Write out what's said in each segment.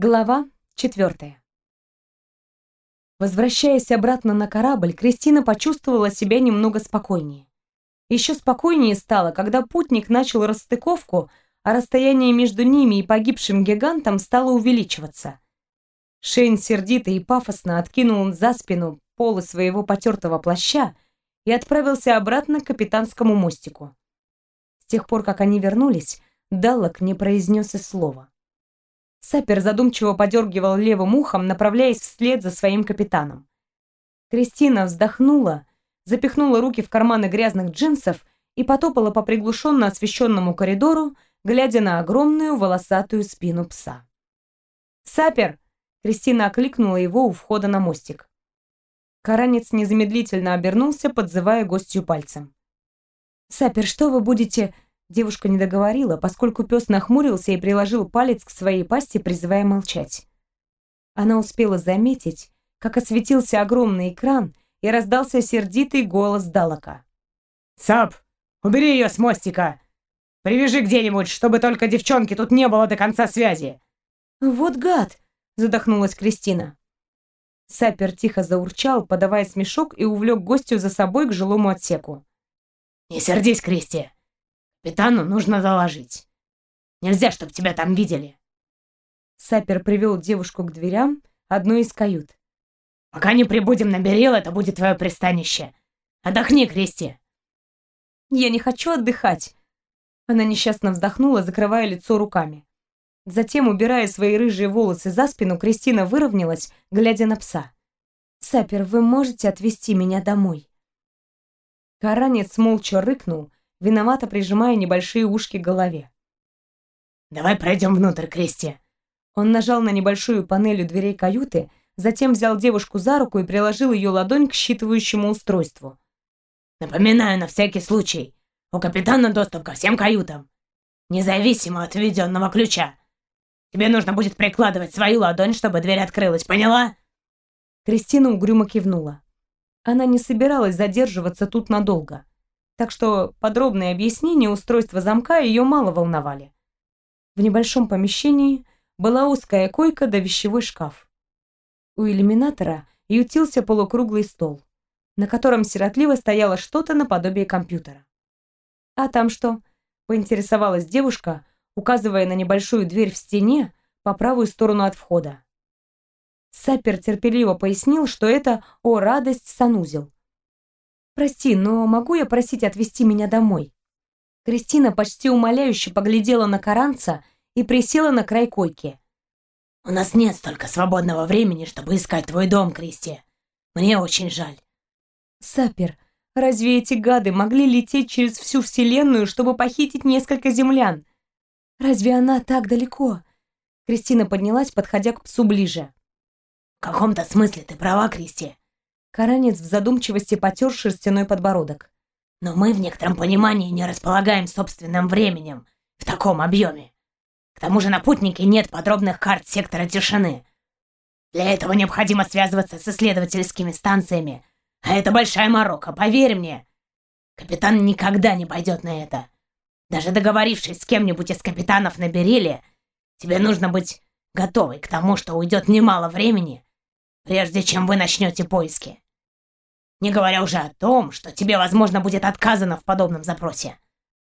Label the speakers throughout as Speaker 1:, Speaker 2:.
Speaker 1: Глава четвертая. Возвращаясь обратно на корабль, Кристина почувствовала себя немного спокойнее. Еще спокойнее стало, когда путник начал расстыковку, а расстояние между ними и погибшим гигантом стало увеличиваться. Шейн сердито и пафосно откинул за спину полы своего потертого плаща и отправился обратно к капитанскому мостику. С тех пор, как они вернулись, Даллок не произнес и слова. Сапер задумчиво подергивал левым ухом, направляясь вслед за своим капитаном. Кристина вздохнула, запихнула руки в карманы грязных джинсов и потопала по приглушенно освещенному коридору, глядя на огромную волосатую спину пса. «Сапер!» — Кристина окликнула его у входа на мостик. Каранец незамедлительно обернулся, подзывая гостью пальцем. «Сапер, что вы будете...» Девушка не договорила, поскольку пес нахмурился и приложил палец к своей пасти, призывая молчать. Она успела заметить, как осветился огромный экран и раздался сердитый голос Далака.
Speaker 2: «Сап, убери ее с мостика! Привяжи где-нибудь, чтобы только девчонки тут не было до конца связи!»
Speaker 1: «Вот гад!» — задохнулась Кристина. Сапер тихо заурчал, подавая смешок и увлек гостю за собой к жилому отсеку.
Speaker 2: «Не сердись, Кристи! Капитану нужно доложить. Нельзя, чтобы тебя там видели.
Speaker 1: Сапер привел девушку к дверям одной из кают.
Speaker 2: Пока не прибудем на Берил, это будет твое пристанище. Отдохни, Кристи.
Speaker 1: Я не хочу отдыхать. Она несчастно вздохнула, закрывая лицо руками. Затем, убирая свои рыжие волосы за спину, Кристина выровнялась, глядя на пса. «Сапер, вы можете отвезти меня домой?» Каранец молча рыкнул, виновато прижимая небольшие ушки к голове.
Speaker 2: «Давай пройдем внутрь, Кристи!»
Speaker 1: Он нажал на небольшую панель у дверей каюты, затем взял девушку за руку и приложил ее ладонь к считывающему устройству.
Speaker 2: «Напоминаю на всякий случай, у капитана доступ ко всем каютам, независимо от введенного ключа. Тебе нужно будет прикладывать свою ладонь, чтобы дверь открылась, поняла?»
Speaker 1: Кристина угрюмо кивнула. Она не собиралась задерживаться тут надолго так что подробные объяснения устройства замка ее мало волновали. В небольшом помещении была узкая койка да вещевой шкаф. У иллюминатора ютился полукруглый стол, на котором сиротливо стояло что-то наподобие компьютера. «А там что?» — поинтересовалась девушка, указывая на небольшую дверь в стене по правую сторону от входа. Сапер терпеливо пояснил, что это «О, радость, санузел», «Прости, но могу я просить отвезти меня домой?» Кристина почти умоляюще поглядела на Каранца и присела на край койки.
Speaker 2: «У нас нет столько свободного времени, чтобы искать твой дом, Кристи. Мне очень жаль».
Speaker 1: «Сапер, разве эти гады могли лететь через всю Вселенную, чтобы похитить несколько землян? Разве она так далеко?» Кристина поднялась, подходя к псу ближе.
Speaker 2: «В каком-то смысле ты права, Кристи.
Speaker 1: Каранец в задумчивости потер шерстяной подбородок.
Speaker 2: «Но мы в некотором понимании не располагаем собственным временем в таком объеме. К тому же на путнике нет подробных карт сектора тишины. Для этого необходимо связываться с исследовательскими станциями, а это большая морока, поверь мне. Капитан никогда не пойдет на это. Даже договорившись с кем-нибудь из капитанов на Бериле, тебе нужно быть готовой к тому, что уйдет немало времени, прежде чем вы начнете поиски. Не говоря уже о том, что тебе, возможно, будет отказано в подобном запросе.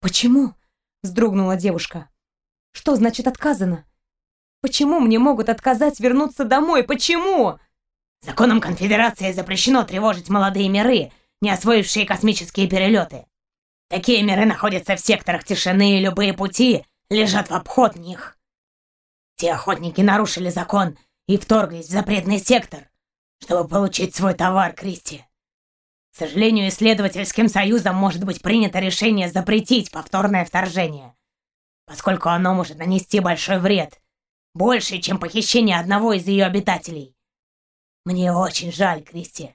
Speaker 1: «Почему?» — вздрогнула девушка. «Что значит отказано? Почему мне могут отказать вернуться домой? Почему?»
Speaker 2: Законом конфедерации запрещено тревожить молодые миры, не освоившие космические перелеты. Такие миры находятся в секторах тишины, и любые пути лежат в обход них. Те охотники нарушили закон и вторглись в запретный сектор, чтобы получить свой товар, Кристи. К сожалению, исследовательским союзом может быть принято решение запретить повторное вторжение, поскольку оно может нанести большой вред, больше, чем похищение одного из ее обитателей. Мне очень жаль, Кристи.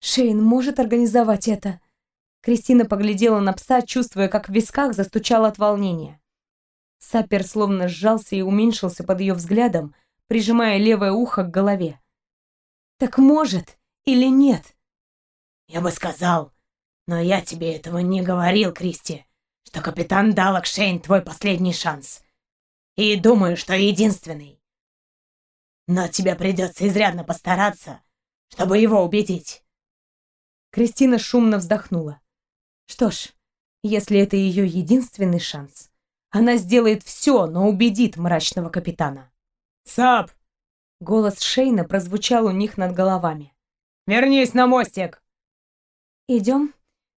Speaker 1: Шейн может организовать это. Кристина поглядела на пса, чувствуя, как в висках застучало от волнения. Сапер словно сжался и уменьшился под ее взглядом, прижимая левое ухо к голове. «Так может или нет?»
Speaker 2: «Я бы сказал, но я тебе этого не говорил, Кристи, что капитан Далок Шейн твой последний шанс. И думаю, что единственный, Но тебе придется изрядно постараться, чтобы его убедить.
Speaker 1: Кристина шумно вздохнула. Что ж, если это ее единственный шанс, она сделает все, но убедит мрачного капитана.
Speaker 3: «Сап!»
Speaker 1: Голос Шейна прозвучал у них над головами.
Speaker 3: «Вернись на мостик!»
Speaker 1: «Идем?»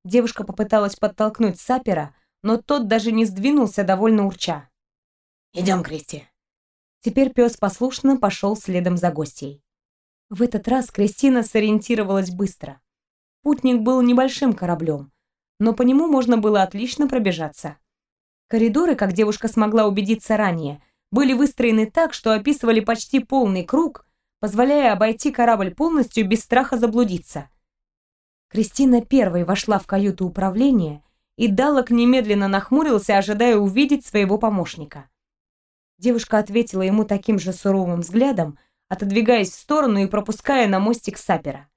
Speaker 1: Девушка попыталась подтолкнуть Сапера, но тот даже не сдвинулся, довольно урча.
Speaker 2: «Идем, Кристи!»
Speaker 1: Теперь пес послушно пошел следом за гостьей. В этот раз Кристина сориентировалась быстро. Путник был небольшим кораблем, но по нему можно было отлично пробежаться. Коридоры, как девушка смогла убедиться ранее, были выстроены так, что описывали почти полный круг, позволяя обойти корабль полностью без страха заблудиться. Кристина первой вошла в каюту управления, и Далок немедленно нахмурился, ожидая увидеть своего помощника. Девушка ответила ему таким же суровым взглядом, отодвигаясь в сторону и пропуская на мостик сапера.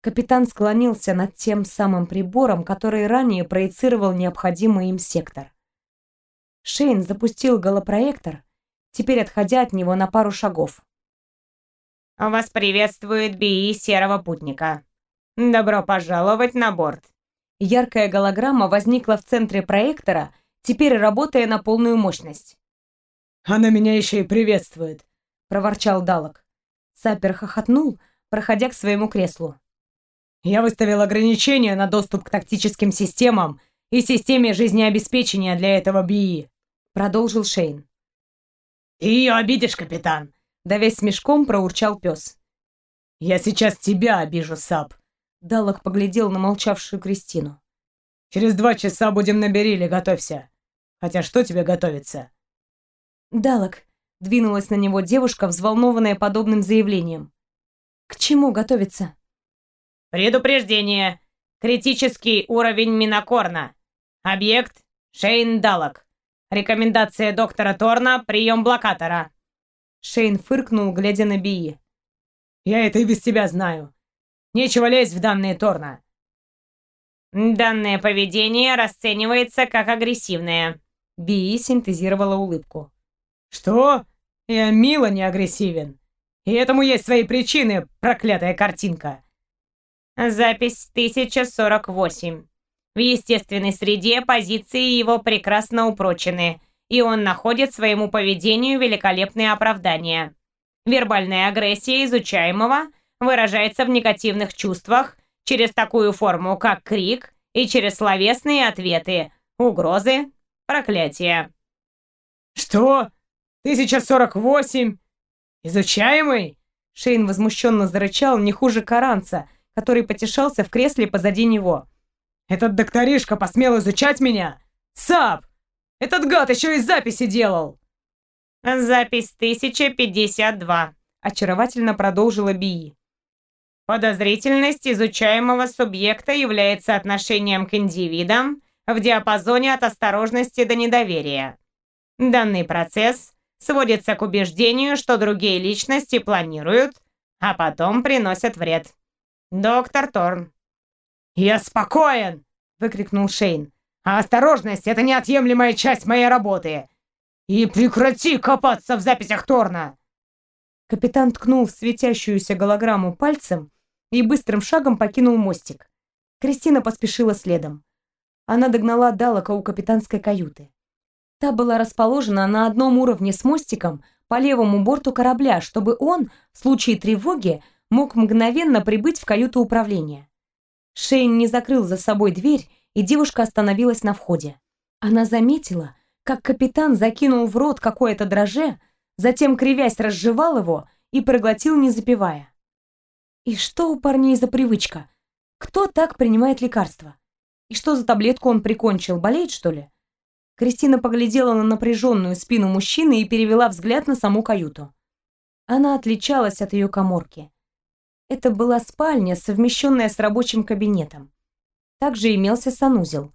Speaker 1: Капитан склонился над тем самым прибором, который ранее проецировал необходимый им сектор. Шейн запустил голопроектор, теперь отходя от него на пару шагов.
Speaker 4: «Вас приветствует БИИ Серого Путника. Добро пожаловать на борт».
Speaker 1: Яркая голограмма возникла в центре проектора, теперь работая на полную мощность.
Speaker 3: «Она меня еще и приветствует», —
Speaker 1: проворчал Далок. Сапер хохотнул, проходя к своему креслу.
Speaker 3: «Я выставил ограничения на доступ к тактическим системам и системе жизнеобеспечения для этого БИИ», — продолжил Шейн.
Speaker 2: «Ты ее обидишь, капитан», —
Speaker 1: давясь смешком проурчал пес.
Speaker 3: «Я сейчас тебя обижу, Сап», —
Speaker 1: Далок поглядел на молчавшую Кристину.
Speaker 3: «Через два часа будем на Бериле, готовься. Хотя что тебе готовиться?»
Speaker 1: «Далок», — двинулась на него девушка, взволнованная подобным заявлением. «К чему готовиться?»
Speaker 4: «Предупреждение! Критический уровень Минокорна. Объект Шейн Далок. Рекомендация доктора Торна – прием блокатора».
Speaker 1: Шейн фыркнул, глядя на Бии.
Speaker 3: «Я это и без тебя знаю. Нечего лезть в данные Торна».
Speaker 4: «Данное поведение расценивается как агрессивное».
Speaker 1: Бии синтезировала улыбку.
Speaker 3: «Что? Я мило не агрессивен. И этому есть свои причины, проклятая картинка».
Speaker 4: Запись 1048. В естественной среде позиции его прекрасно упрочены, и он находит своему поведению великолепные оправдания. Вербальная агрессия изучаемого выражается в негативных чувствах через такую форму, как крик, и через словесные ответы, угрозы, проклятия.
Speaker 3: «Что?» 1048! Изучаемый?»
Speaker 1: Шейн возмущенно зарычал не хуже Каранца, который потешался в кресле позади него.
Speaker 3: «Этот докторишка посмел изучать меня? Сап! Этот гад еще и записи делал!»
Speaker 4: «Запись 1052», —
Speaker 1: очаровательно продолжила Бии.
Speaker 4: «Подозрительность изучаемого субъекта является отношением к индивидам в диапазоне от осторожности до недоверия. Данный процесс сводится к убеждению, что другие личности планируют, а потом приносят вред. Доктор Торн.
Speaker 3: «Я спокоен!» — выкрикнул Шейн. «А осторожность — это неотъемлемая часть моей работы! И прекрати копаться в записях Торна!»
Speaker 1: Капитан ткнул в светящуюся голограмму пальцем и быстрым шагом покинул мостик. Кристина поспешила следом. Она догнала Далока у капитанской каюты. Та была расположена на одном уровне с мостиком по левому борту корабля, чтобы он, в случае тревоги, мог мгновенно прибыть в каюту управления. Шейн не закрыл за собой дверь, и девушка остановилась на входе. Она заметила, как капитан закинул в рот какое-то дроже, затем, кривясь, разжевал его и проглотил, не запивая. И что у парней за привычка? Кто так принимает лекарства? И что за таблетку он прикончил? Болеет, что ли? Кристина поглядела на напряженную спину мужчины и перевела взгляд на саму каюту. Она отличалась от ее коморки. Это была спальня, совмещенная с рабочим кабинетом. Также имелся санузел.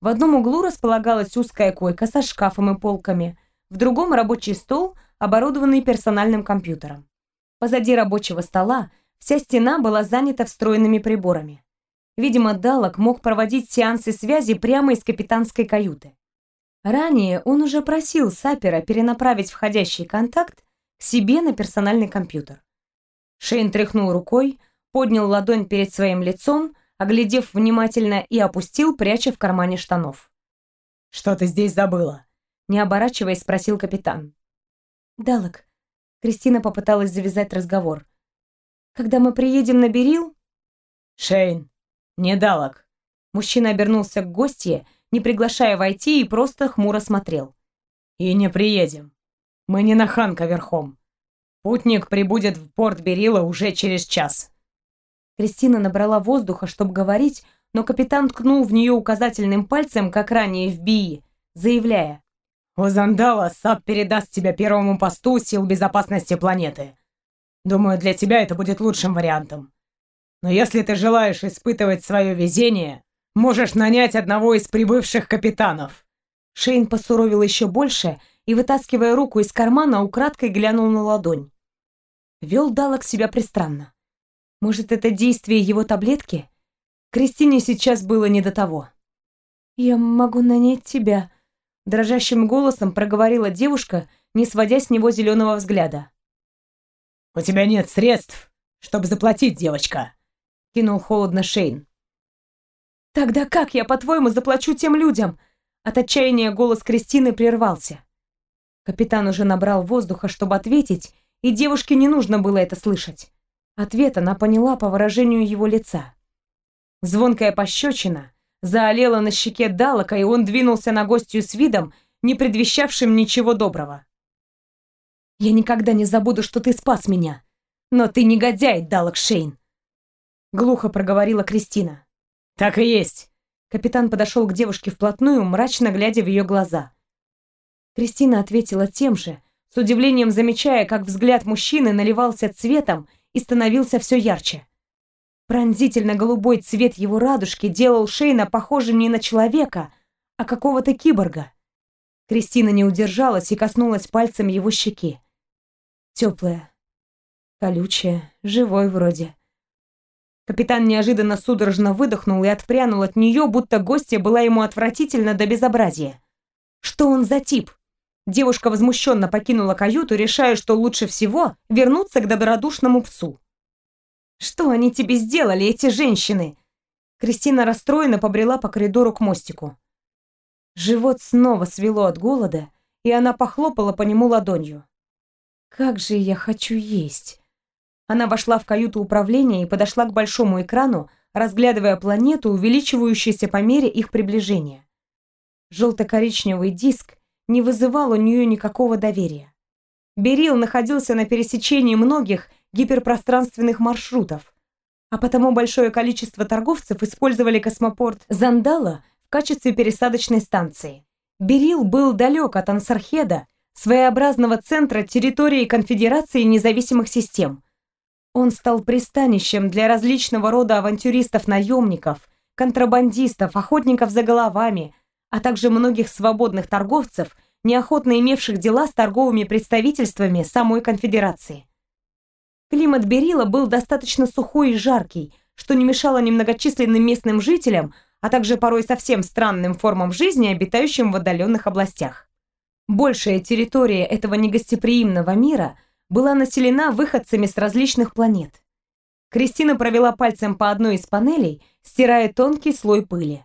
Speaker 1: В одном углу располагалась узкая койка со шкафом и полками, в другом рабочий стол, оборудованный персональным компьютером. Позади рабочего стола вся стена была занята встроенными приборами. Видимо, Далок мог проводить сеансы связи прямо из капитанской каюты. Ранее он уже просил Сапера перенаправить входящий контакт к себе на персональный компьютер. Шейн тряхнул рукой, поднял ладонь перед своим лицом, оглядев внимательно и опустил, пряча в кармане штанов.
Speaker 3: «Что ты здесь забыла?»
Speaker 1: Не оборачиваясь, спросил капитан. «Далок». Кристина попыталась завязать разговор. «Когда мы приедем на Берил...»
Speaker 3: «Шейн, не Далок».
Speaker 1: Мужчина обернулся к гостье, не приглашая войти, и просто хмуро смотрел.
Speaker 3: «И не приедем. Мы не на Ханка верхом. Путник прибудет в порт Берила уже через час».
Speaker 1: Кристина набрала воздуха, чтобы говорить, но капитан ткнул в нее указательным пальцем, как ранее в Бии, заявляя.
Speaker 3: «У Зандала САП передаст тебя первому посту сил безопасности планеты. Думаю, для тебя это будет лучшим вариантом. Но если ты желаешь испытывать свое везение, можешь нанять одного из прибывших капитанов».
Speaker 1: Шейн посуровил еще больше и, вытаскивая руку из кармана, украдкой глянул на ладонь. Вел Далок себя престранно. Может, это действие его таблетки? Кристине сейчас было не до того. «Я могу нанять тебя», — дрожащим голосом проговорила девушка, не сводя с него зеленого взгляда.
Speaker 3: «У тебя нет средств, чтобы заплатить, девочка», — кинул холодно Шейн.
Speaker 1: «Тогда как я, по-твоему, заплачу тем людям?» От отчаяния голос Кристины прервался. Капитан уже набрал воздуха, чтобы ответить, и девушке не нужно было это слышать. Ответ она поняла по выражению его лица. Звонкая пощечина заолела на щеке Далока, и он двинулся на гостью с видом, не предвещавшим ничего доброго. «Я никогда не забуду, что ты спас меня, но ты негодяй, Далок Шейн!» Глухо проговорила Кристина.
Speaker 3: «Так и есть!»
Speaker 1: Капитан подошел к девушке вплотную, мрачно глядя в ее глаза. Кристина ответила тем же, с удивлением замечая, как взгляд мужчины наливался цветом и становился все ярче. Пронзительно-голубой цвет его радужки делал Шейна похожим не на человека, а какого-то киборга. Кристина не удержалась и коснулась пальцем его щеки. Теплая, колючая, живой вроде. Капитан неожиданно судорожно выдохнул и отпрянул от нее, будто гостья была ему отвратительно до безобразия. Что он за тип? Девушка возмущенно покинула каюту, решая, что лучше всего вернуться к добродушному псу. «Что они тебе сделали, эти женщины?» Кристина расстроенно побрела по коридору к мостику. Живот снова свело от голода, и она похлопала по нему ладонью. «Как же я хочу есть!» Она вошла в каюту управления и подошла к большому экрану, разглядывая планету, увеличивающуюся по мере их приближения. Желто-коричневый диск не вызывал у нее никакого доверия. Берил находился на пересечении многих гиперпространственных маршрутов, а потому большое количество торговцев использовали космопорт Зандала в качестве пересадочной станции. Берил был далек от Ансархеда, своеобразного центра территории Конфедерации независимых систем. Он стал пристанищем для различного рода авантюристов-наемников, контрабандистов, охотников за головами, а также многих свободных торговцев, неохотно имевших дела с торговыми представительствами самой конфедерации. Климат Берила был достаточно сухой и жаркий, что не мешало немногочисленным местным жителям, а также порой совсем странным формам жизни, обитающим в отдаленных областях. Большая территория этого негостеприимного мира была населена выходцами с различных планет. Кристина провела пальцем по одной из панелей, стирая тонкий слой пыли.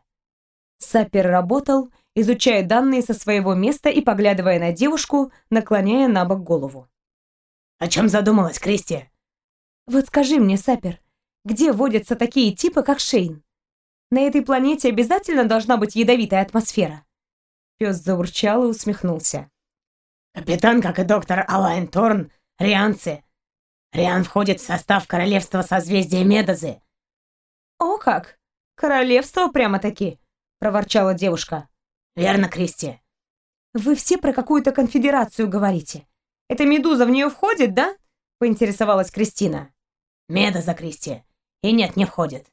Speaker 1: Сапер работал, изучая данные со своего места и поглядывая на девушку, наклоняя на бок голову.
Speaker 3: «О чем задумалась, Кристи?»
Speaker 1: «Вот скажи мне, Сапер, где водятся такие типы, как Шейн? На этой планете обязательно должна быть ядовитая атмосфера?» Пес заурчал и усмехнулся.
Speaker 3: «Капитан, как и доктор Алайн Торн, рианцы. Риан входит в состав королевства созвездия Медозы».
Speaker 1: «О как! Королевство прямо-таки!» проворчала девушка.
Speaker 3: «Верно, Кристи».
Speaker 1: «Вы все про какую-то конфедерацию говорите. Эта медуза в нее входит, да?» поинтересовалась Кристина.
Speaker 3: «Медуза, Кристи. И нет, не входит.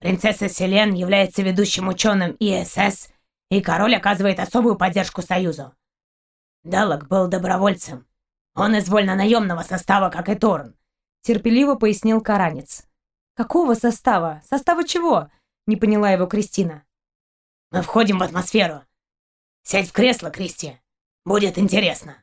Speaker 3: Принцесса Селен является ведущим ученым ИСС, и король оказывает особую поддержку Союзу. Далок был добровольцем. Он из вольно-наемного состава, как и Торн»,
Speaker 1: терпеливо пояснил Каранец. «Какого состава? Состава чего?» не поняла его Кристина.
Speaker 3: Мы входим в атмосферу. Сядь в кресло, Кристи. Будет интересно.